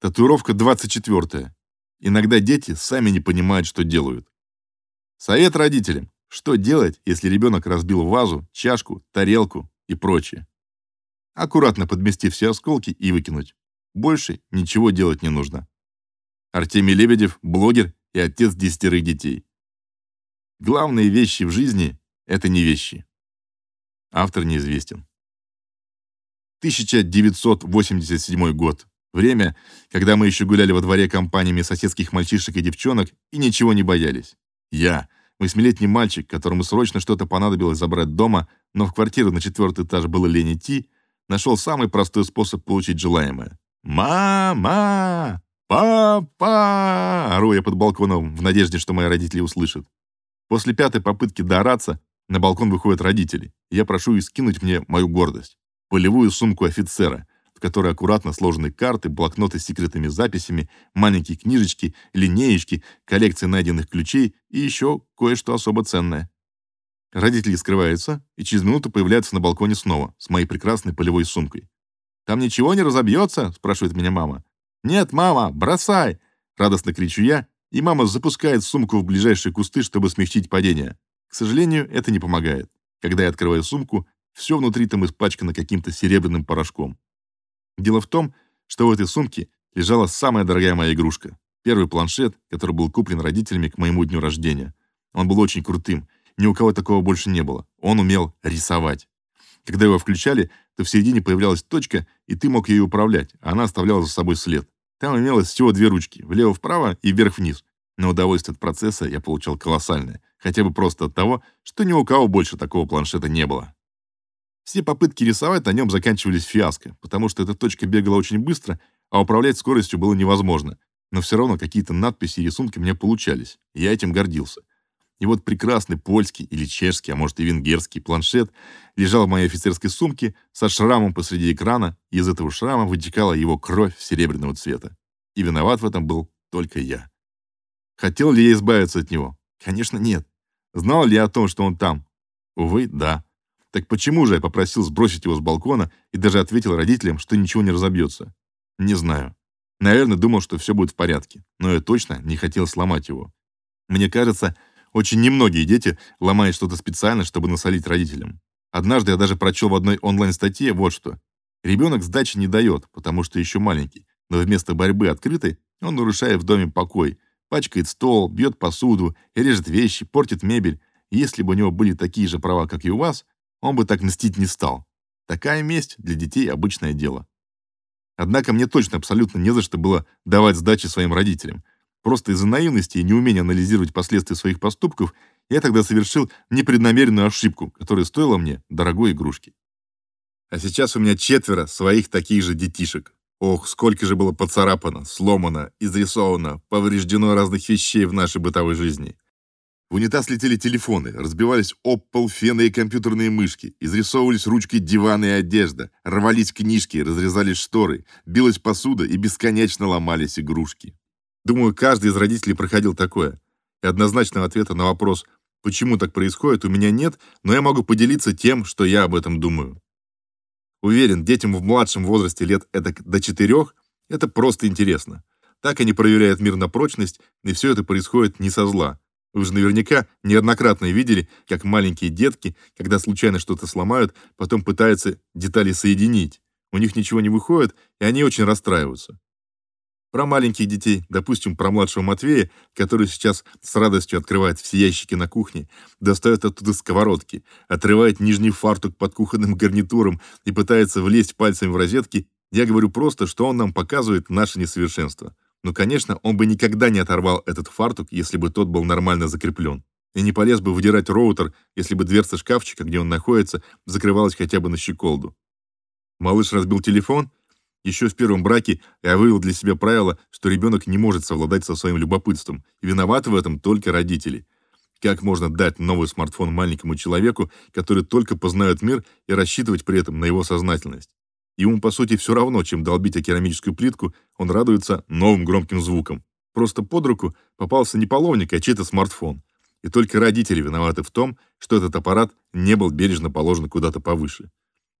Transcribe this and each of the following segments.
Татуировка 24. Иногда дети сами не понимают, что делают. Совет родителям. Что делать, если ребенок разбил вазу, чашку, тарелку и прочее? Аккуратно подмести все осколки и выкинуть. Больше ничего делать не нужно. Артемий Лебедев – блогер и отец десятерых детей. Главные вещи в жизни – это не вещи. Автор неизвестен. 1987 год. Время, когда мы еще гуляли во дворе компаниями соседских мальчишек и девчонок и ничего не боялись. Я, восьмилетний мальчик, которому срочно что-то понадобилось забрать дома, но в квартиру на четвертый этаж было лень идти, нашел самый простой способ получить желаемое. «Мама! Папа!» ору я под балконом в надежде, что мои родители услышат. После пятой попытки доораться на балкон выходят родители. Я прошу их скинуть мне мою гордость. Полевую сумку офицера — в которой аккуратно сложены карты, блокноты с секретными записями, маленькие книжечки, линеечки, коллекция найденных ключей и еще кое-что особо ценное. Родители скрываются и через минуту появляются на балконе снова с моей прекрасной полевой сумкой. «Там ничего не разобьется?» — спрашивает меня мама. «Нет, мама, бросай!» — радостно кричу я, и мама запускает сумку в ближайшие кусты, чтобы смягчить падение. К сожалению, это не помогает. Когда я открываю сумку, все внутри там испачкано каким-то серебряным порошком. Дело в том, что в этой сумке лежала самая дорогая моя игрушка. Первый планшет, который был куплен родителями к моему дню рождения. Он был очень крутым. Ни у кого такого больше не было. Он умел рисовать. Когда его включали, то в середине появлялась точка, и ты мог ею управлять, а она оставляла за собой след. Там имелось всего две ручки, влево-вправо и вверх-вниз. Но удовольствие от процесса я получал колоссальное, хотя бы просто от того, что ни у кого больше такого планшета не было. Все попытки рисовать на нем заканчивались фиаско, потому что эта точка бегала очень быстро, а управлять скоростью было невозможно. Но все равно какие-то надписи и рисунки мне получались, я этим гордился. И вот прекрасный польский или чешский, а может и венгерский планшет лежал в моей офицерской сумке со шрамом посреди экрана, и из этого шрама вытекала его кровь серебряного цвета. И виноват в этом был только я. Хотел ли я избавиться от него? Конечно, нет. Знал ли я о том, что он там? Увы, да. Так почему же я попросил сбросить его с балкона и даже ответил родителям, что ничего не разобьется? Не знаю. Наверное, думал, что все будет в порядке, но я точно не хотел сломать его. Мне кажется, очень немногие дети ломают что-то специально, чтобы насолить родителям. Однажды я даже прочел в одной онлайн-статье вот что. Ребенок сдачи не дает, потому что еще маленький, но вместо борьбы открытой он нарушает в доме покой, пачкает стол, бьет посуду, режет вещи, портит мебель. Если бы у него были такие же права, как и у вас, он бы так мстить не стал. Такая месть для детей обычное дело. Однако мне точно абсолютно не за что было давать сдачи своим родителям. Просто из-за наивности и неумения анализировать последствия своих поступков я тогда совершил непреднамеренную ошибку, которая стоила мне дорогой игрушки. А сейчас у меня четверо своих таких же детишек. Ох, сколько же было поцарапано, сломано, изрисовано, повреждено разных вещей в нашей бытовой жизни. В унитаз летели телефоны, разбивались об пол фены и компьютерные мышки, изрисовывались ручкой диваны и одежда, рвались книжки, разрезались шторы, билась посуда и бесконечно ломались игрушки. Думаю, каждый из родителей проходил такое. И однозначного ответа на вопрос, почему так происходит, у меня нет, но я могу поделиться тем, что я об этом думаю. Уверен, детям в младшем возрасте лет это до четырех это просто интересно. Так они проверяют мир на прочность, и все это происходит не со зла, вы же наверняка неоднократно видели, как маленькие детки, когда случайно что-то сломают, потом пытаются детали соединить. У них ничего не выходит, и они очень расстраиваются. Про маленьких детей, допустим, про младшего Матвея, который сейчас с радостью открывает все ящики на кухне, достает оттуда сковородки, отрывает нижний фартук под кухонным гарнитуром и пытается влезть пальцами в розетки, я говорю просто, что он нам показывает наше несовершенство. Но, конечно, он бы никогда не оторвал этот фартук, если бы тот был нормально закреплен. И не полез бы выдирать роутер, если бы дверца шкафчика, где он находится, закрывалась хотя бы на щеколду. Малыш разбил телефон. Еще в первом браке я вывел для себя правило, что ребенок не может совладать со своим любопытством, и виноваты в этом только родители. Как можно дать новый смартфон маленькому человеку, который только познает мир, и рассчитывать при этом на его сознательность? Ему, по сути, все равно, чем долбить о керамическую плитку, он радуется новым громким звукам. Просто под руку попался не половник, а чей-то смартфон. И только родители виноваты в том, что этот аппарат не был бережно положен куда-то повыше.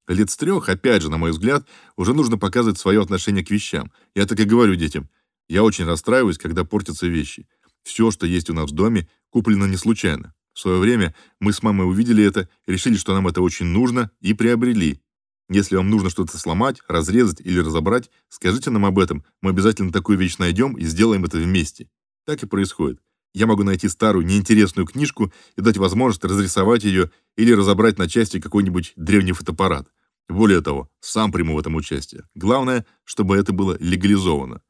Лет с трех, опять же, на мой взгляд, уже нужно показывать свое отношение к вещам. Я так и говорю детям. Я очень расстраиваюсь, когда портятся вещи. Все, что есть у нас в доме, куплено не случайно. В свое время мы с мамой увидели это, решили, что нам это очень нужно, и приобрели. Если вам нужно что-то сломать, разрезать или разобрать, скажите нам об этом. Мы обязательно такую вещь найдем и сделаем это вместе. Так и происходит. Я могу найти старую неинтересную книжку и дать возможность разрисовать ее или разобрать на части какой-нибудь древний фотоаппарат. Более того, сам приму в этом участие. Главное, чтобы это было легализовано.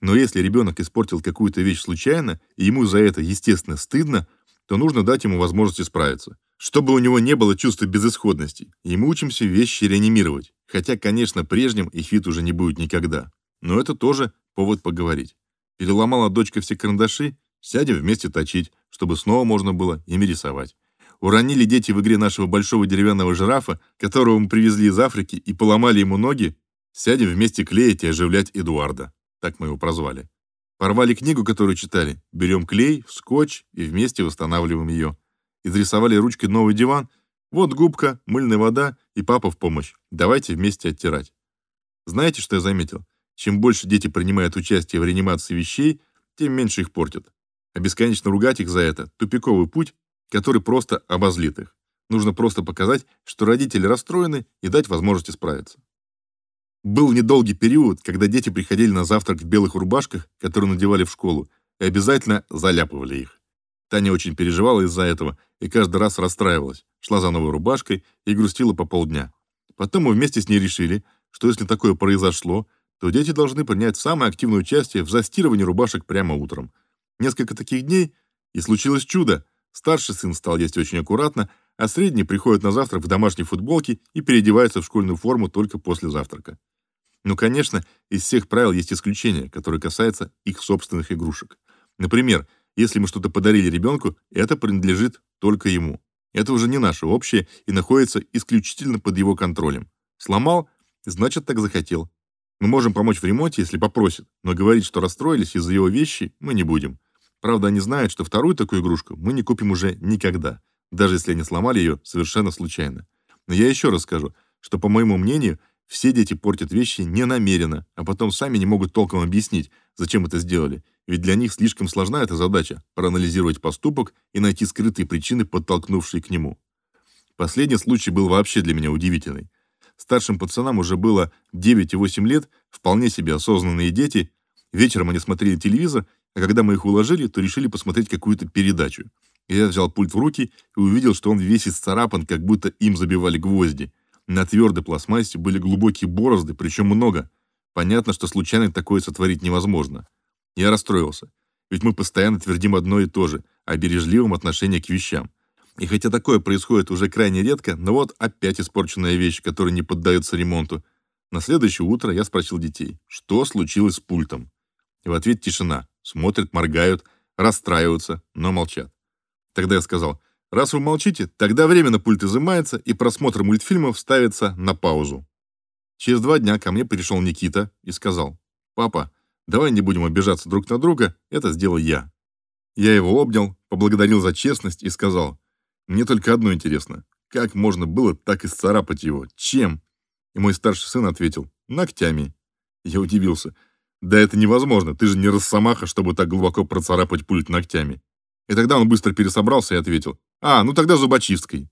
Но если ребенок испортил какую-то вещь случайно, и ему за это, естественно, стыдно, то нужно дать ему возможность исправиться. Чтобы у него не было чувства безысходности, и мы учимся вещи реанимировать. Хотя, конечно, прежним их вид уже не будет никогда. Но это тоже повод поговорить. Переломала дочка все карандаши, сядем вместе точить, чтобы снова можно было ими рисовать. Уронили дети в игре нашего большого деревянного жирафа, которого мы привезли из Африки, и поломали ему ноги, сядем вместе клеить и оживлять Эдуарда. Так мы его прозвали. Порвали книгу, которую читали, берем клей, скотч и вместе восстанавливаем ее. Изрисовали ручкой новый диван. Вот губка, мыльная вода и папа в помощь. Давайте вместе оттирать. Знаете, что я заметил? Чем больше дети принимают участие в реанимации вещей, тем меньше их портят. А бесконечно ругать их за это – тупиковый путь, который просто обозлит их. Нужно просто показать, что родители расстроены и дать возможность исправиться. Был недолгий период, когда дети приходили на завтрак в белых рубашках, которые надевали в школу, и обязательно заляпывали их. Таня очень переживала из-за этого и каждый раз расстраивалась, шла за новой рубашкой и грустила по полдня. Потом мы вместе с ней решили, что если такое произошло, то дети должны принять самое активное участие в застирывании рубашек прямо утром. Несколько таких дней, и случилось чудо. Старший сын стал есть очень аккуратно, а средний приходит на завтрак в домашней футболке и переодевается в школьную форму только после завтрака. Ну, конечно, из всех правил есть исключения, которые касаются их собственных игрушек. Например, если мы что-то подарили ребенку, это принадлежит только ему. Это уже не наше общее и находится исключительно под его контролем. Сломал, значит, так захотел. Мы можем помочь в ремонте, если попросит, но говорить, что расстроились из-за его вещи, мы не будем. Правда, они знают, что вторую такую игрушку мы не купим уже никогда, даже если они сломали ее совершенно случайно. Но я еще раз скажу, что, по моему мнению, все дети портят вещи не намеренно, а потом сами не могут толком объяснить, зачем это сделали. Ведь для них слишком сложна эта задача – проанализировать поступок и найти скрытые причины, подтолкнувшие к нему. Последний случай был вообще для меня удивительный. Старшим пацанам уже было 9 и 8 лет, вполне себе осознанные дети. Вечером они смотрели телевизор а когда мы их уложили, то решили посмотреть какую-то передачу. Я взял пульт в руки и увидел, что он весь исцарапан, как будто им забивали гвозди. На твердой пластмассе были глубокие борозды, причем много. Понятно, что случайно такое сотворить невозможно. Я расстроился. Ведь мы постоянно твердим одно и то же о бережливом отношении к вещам. И хотя такое происходит уже крайне редко, но вот опять испорченная вещь, которая не поддается ремонту. На следующее утро я спросил детей, что случилось с пультом. И в ответ тишина. Смотрят, моргают, расстраиваются, но молчат. Тогда я сказал, раз вы молчите, тогда временно пульт изымается и просмотр мультфильмов ставится на паузу. Через два дня ко мне пришел Никита и сказал, «Папа, давай не будем обижаться друг на друга, это сделал я». Я его обнял, поблагодарил за честность и сказал, «Мне только одно интересно, как можно было так исцарапать его? Чем?» И мой старший сын ответил, «Ногтями». Я удивился, да это невозможно, ты же не росомаха, чтобы так глубоко процарапать пульт ногтями. И тогда он быстро пересобрался и ответил, а, ну тогда зубочисткой.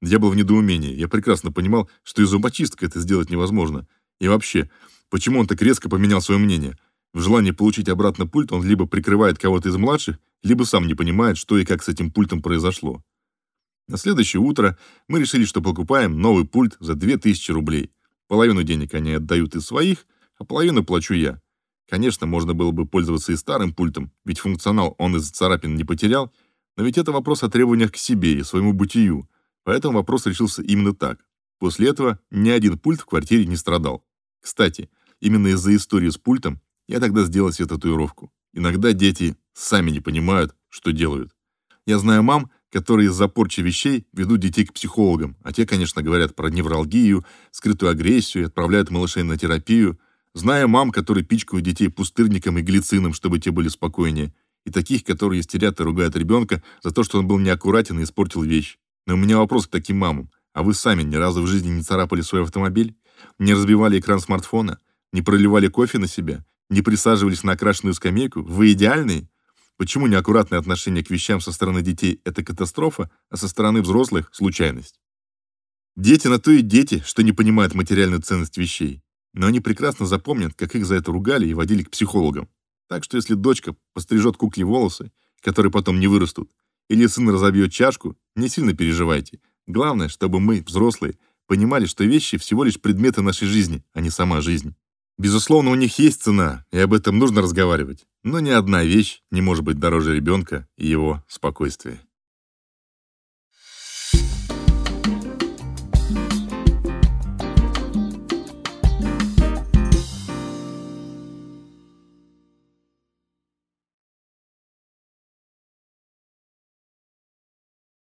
Я был в недоумении, я прекрасно понимал, что и зубочисткой это сделать невозможно. И вообще, почему он так резко поменял свое мнение? В желании получить обратно пульт он либо прикрывает кого-то из младших, либо сам не понимает, что и как с этим пультом произошло. На следующее утро мы решили, что покупаем новый пульт за 2000 рублей. Половину денег они отдают из своих, а половину плачу я. Конечно, можно было бы пользоваться и старым пультом, ведь функционал он из царапин не потерял, но ведь это вопрос о требованиях к себе и своему бытию, поэтому вопрос решился именно так. После этого ни один пульт в квартире не страдал. Кстати, именно из-за истории с пультом я тогда сделал себе татуировку. Иногда дети сами не понимают, что делают. Я знаю мам, которые из-за порчи вещей ведут детей к психологам, а те, конечно, говорят про невралгию, скрытую агрессию и отправляют малышей на терапию – Зная мам, которые пичкают детей пустырником и глицином, чтобы те были спокойнее, и таких, которые истерят и ругают ребенка за то, что он был неаккуратен и испортил вещь. Но у меня вопрос к таким мамам. А вы сами ни разу в жизни не царапали свой автомобиль, не разбивали экран смартфона, не проливали кофе на себя, не присаживались на окрашенную скамейку? Вы идеальные? Почему неаккуратное отношение к вещам со стороны детей это катастрофа, а со стороны взрослых случайность? Дети на то и дети, что не понимают материальную ценность вещей. Но они прекрасно запомнят, как их за это ругали и водили к психологам. Так что если дочка пострижет кукле волосы, которые потом не вырастут, или сын разобьет чашку, не сильно переживайте. Главное, чтобы мы, взрослые, понимали, что вещи всего лишь предметы нашей жизни, а не сама жизнь. Безусловно, у них есть цена, и об этом нужно разговаривать. Но ни одна вещь не может быть дороже ребенка и его спокойствия.